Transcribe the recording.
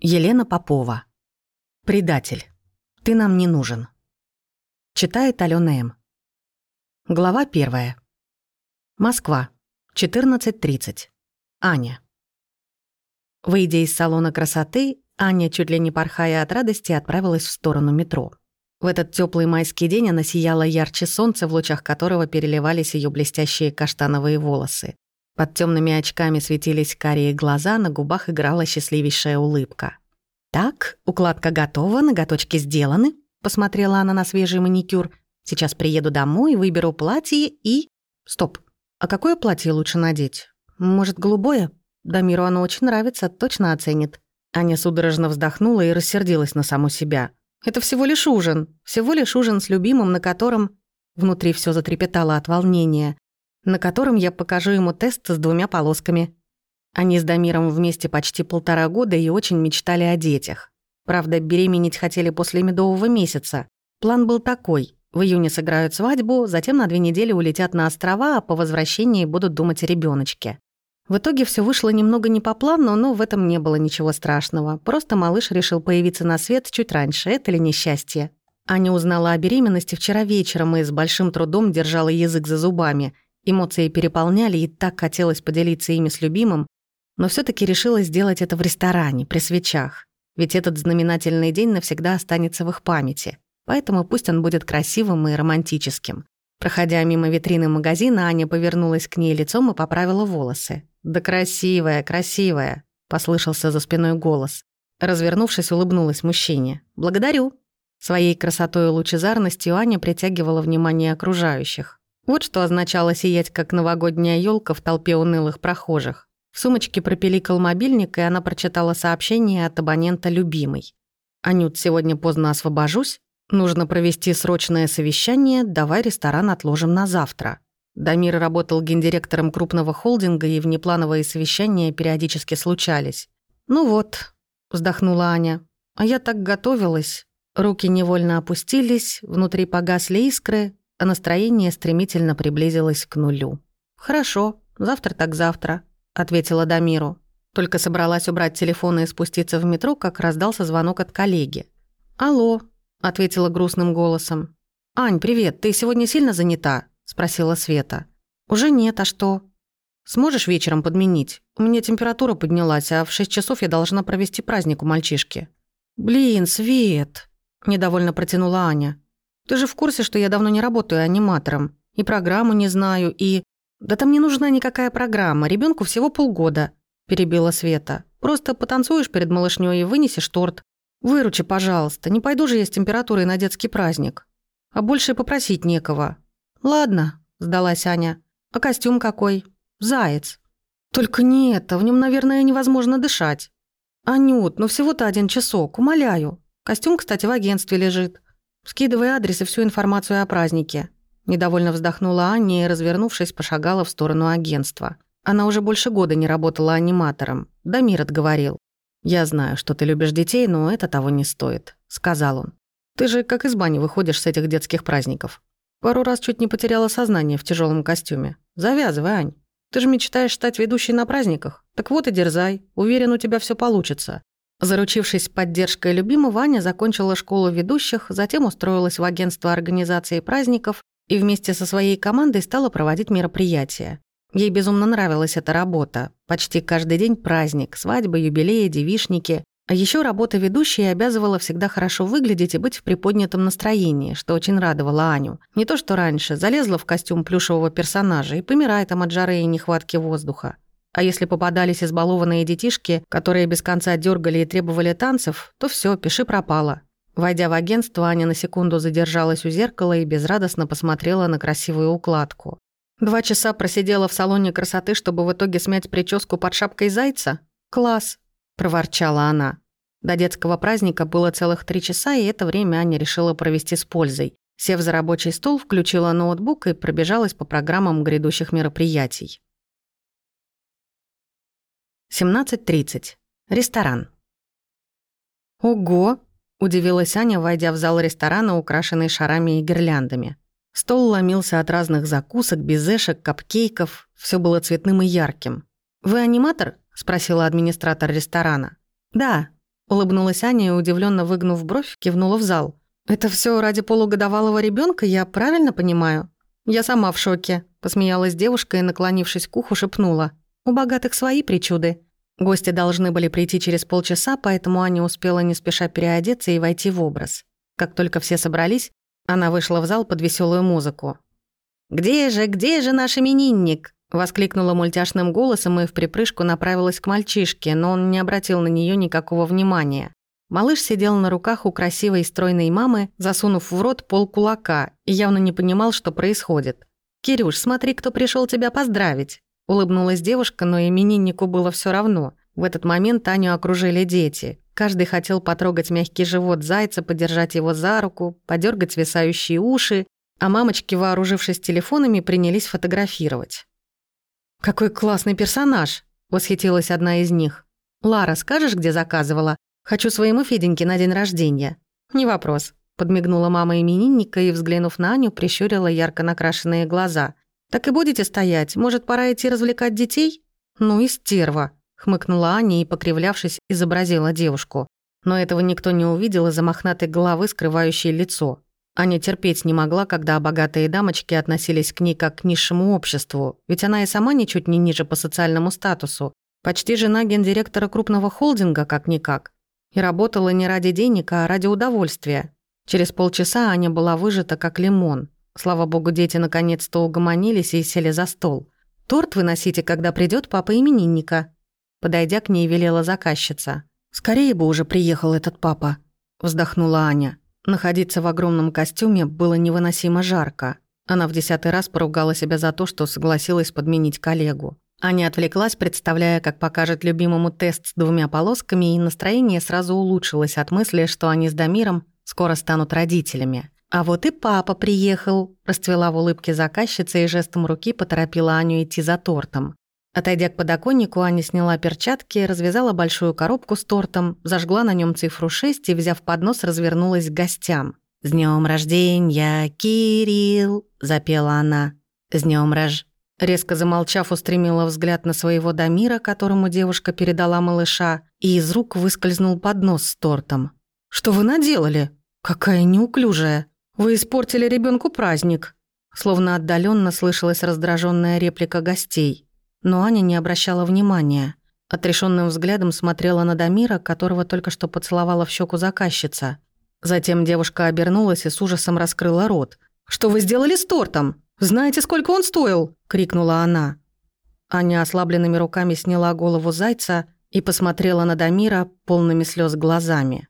Елена Попова. «Предатель. Ты нам не нужен». Читает Алена М. Глава первая. Москва. 14.30. Аня. Выйдя из салона красоты, Аня, чуть ли не порхая от радости, отправилась в сторону метро. В этот теплый майский день она сияла ярче солнца, в лучах которого переливались ее блестящие каштановые волосы. Под темными очками светились карие глаза, на губах играла счастливейшая улыбка. «Так, укладка готова, ноготочки сделаны», — посмотрела она на свежий маникюр. «Сейчас приеду домой, выберу платье и...» «Стоп, а какое платье лучше надеть? Может, голубое? Дамиру оно очень нравится, точно оценит». Аня судорожно вздохнула и рассердилась на саму себя. «Это всего лишь ужин. Всего лишь ужин с любимым, на котором...» Внутри все затрепетало от волнения на котором я покажу ему тест с двумя полосками. Они с Дамиром вместе почти полтора года и очень мечтали о детях. Правда, беременеть хотели после медового месяца. План был такой. В июне сыграют свадьбу, затем на две недели улетят на острова, а по возвращении будут думать о ребёночке. В итоге все вышло немного не по плану, но в этом не было ничего страшного. Просто малыш решил появиться на свет чуть раньше, это ли несчастье? Аня узнала о беременности вчера вечером и с большим трудом держала язык за зубами – Эмоции переполняли, и так хотелось поделиться ими с любимым, но все таки решила сделать это в ресторане, при свечах. Ведь этот знаменательный день навсегда останется в их памяти. Поэтому пусть он будет красивым и романтическим. Проходя мимо витрины магазина, Аня повернулась к ней лицом и поправила волосы. «Да красивая, красивая!» — послышался за спиной голос. Развернувшись, улыбнулась мужчине. «Благодарю!» Своей красотой и лучезарностью Аня притягивала внимание окружающих. Вот что означало сиять, как новогодняя елка в толпе унылых прохожих. В сумочке пропиликал мобильник, и она прочитала сообщение от абонента «Любимый». «Анют, сегодня поздно освобожусь. Нужно провести срочное совещание, давай ресторан отложим на завтра». Дамир работал гендиректором крупного холдинга, и внеплановые совещания периодически случались. «Ну вот», — вздохнула Аня, — «а я так готовилась». Руки невольно опустились, внутри погасли искры, а настроение стремительно приблизилось к нулю. «Хорошо, завтра так завтра», — ответила Дамиру. Только собралась убрать телефон и спуститься в метро, как раздался звонок от коллеги. «Алло», — ответила грустным голосом. «Ань, привет, ты сегодня сильно занята?» — спросила Света. «Уже нет, а что?» «Сможешь вечером подменить? У меня температура поднялась, а в шесть часов я должна провести праздник у мальчишки». «Блин, Свет!» – недовольно протянула Аня. Ты же в курсе, что я давно не работаю аниматором. И программу не знаю, и... Да там не нужна никакая программа, ребенку всего полгода», – перебила Света. «Просто потанцуешь перед малышней и вынесешь торт. Выручи, пожалуйста, не пойду же я с температурой на детский праздник. А больше попросить некого». «Ладно», – сдалась Аня. «А костюм какой?» «Заяц». «Только не это, в нем, наверное, невозможно дышать». «Анют, ну всего-то один часок, умоляю. Костюм, кстати, в агентстве лежит. Скидывай адрес и всю информацию о празднике». Недовольно вздохнула Аня и, развернувшись, пошагала в сторону агентства. Она уже больше года не работала аниматором. Дамир отговорил. «Я знаю, что ты любишь детей, но это того не стоит», — сказал он. «Ты же как из бани выходишь с этих детских праздников. Пару раз чуть не потеряла сознание в тяжелом костюме. Завязывай, Ань. Ты же мечтаешь стать ведущей на праздниках. Так вот и дерзай. Уверен, у тебя все получится. Заручившись поддержкой любимого, Ваня закончила школу ведущих, затем устроилась в агентство организации праздников и вместе со своей командой стала проводить мероприятия. Ей безумно нравилась эта работа. Почти каждый день праздник, свадьбы, юбилеи, девишники. А еще работа ведущей обязывала всегда хорошо выглядеть и быть в приподнятом настроении, что очень радовало Аню. Не то что раньше, залезла в костюм плюшевого персонажа и помирает там от жары и нехватки воздуха. А если попадались избалованные детишки, которые без конца дергали и требовали танцев, то все, пиши пропало. Войдя в агентство, Аня на секунду задержалась у зеркала и безрадостно посмотрела на красивую укладку. Два часа просидела в салоне красоты, чтобы в итоге смять прическу под шапкой зайца? Класс! проворчала она. До детского праздника было целых три часа, и это время Аня решила провести с пользой. Сев за рабочий стол, включила ноутбук и пробежалась по программам грядущих мероприятий. 17.30. Ресторан. «Ого!» – удивилась Аня, войдя в зал ресторана, украшенный шарами и гирляндами. Стол ломился от разных закусок, безешек, капкейков. Все было цветным и ярким. «Вы аниматор?» – спросила администратор ресторана. «Да», – улыбнулась Аня и, удивленно выгнув бровь, кивнула в зал. «Это все ради полугодовалого ребенка, я правильно понимаю?» «Я сама в шоке», – посмеялась девушка и, наклонившись к уху, шепнула. У богатых свои причуды. Гости должны были прийти через полчаса, поэтому Аня успела не спеша переодеться и войти в образ. Как только все собрались, она вышла в зал под веселую музыку. «Где же, где же наш именинник?» Воскликнула мультяшным голосом и в припрыжку направилась к мальчишке, но он не обратил на нее никакого внимания. Малыш сидел на руках у красивой и стройной мамы, засунув в рот пол кулака, и явно не понимал, что происходит. «Кирюш, смотри, кто пришел тебя поздравить!» Улыбнулась девушка, но имениннику было все равно. В этот момент Таню окружили дети. Каждый хотел потрогать мягкий живот зайца, подержать его за руку, подергать висающие уши, а мамочки, вооружившись телефонами, принялись фотографировать. «Какой классный персонаж!» — восхитилась одна из них. «Лара, скажешь, где заказывала? Хочу своему Феденьке на день рождения». «Не вопрос», — подмигнула мама именинника и, взглянув на Аню, прищурила ярко накрашенные глаза — так и будете стоять? Может, пора идти развлекать детей? Ну и стерва, хмыкнула Аня и, покривлявшись, изобразила девушку. Но этого никто не увидел из-за мохнатой головы, скрывающей лицо. Аня терпеть не могла, когда богатые дамочки относились к ней как к низшему обществу, ведь она и сама ничуть не ниже по социальному статусу, почти жена гендиректора крупного холдинга как-никак. И работала не ради денег, а ради удовольствия. Через полчаса Аня была выжата как лимон. Слава богу, дети наконец-то угомонились и сели за стол. «Торт выносите, когда придет папа именинника», — подойдя к ней, велела заказчица. «Скорее бы уже приехал этот папа», — вздохнула Аня. Находиться в огромном костюме было невыносимо жарко. Она в десятый раз поругала себя за то, что согласилась подменить коллегу. Аня отвлеклась, представляя, как покажет любимому тест с двумя полосками, и настроение сразу улучшилось от мысли, что они с Дамиром скоро станут родителями. «А вот и папа приехал», – расцвела в улыбке заказчица и жестом руки поторопила Аню идти за тортом. Отойдя к подоконнику, Аня сняла перчатки, развязала большую коробку с тортом, зажгла на нем цифру 6 и, взяв поднос, развернулась к гостям. «С днем рождения, Кирилл!» – запела она. «С днем рож...» Резко замолчав, устремила взгляд на своего Дамира, которому девушка передала малыша, и из рук выскользнул поднос с тортом. «Что вы наделали? Какая неуклюжая!» «Вы испортили ребенку праздник», словно отдаленно слышалась раздраженная реплика гостей. Но Аня не обращала внимания. Отрешенным взглядом смотрела на Дамира, которого только что поцеловала в щеку заказчица. Затем девушка обернулась и с ужасом раскрыла рот. «Что вы сделали с тортом? Знаете, сколько он стоил?» – крикнула она. Аня ослабленными руками сняла голову зайца и посмотрела на Дамира полными слез глазами.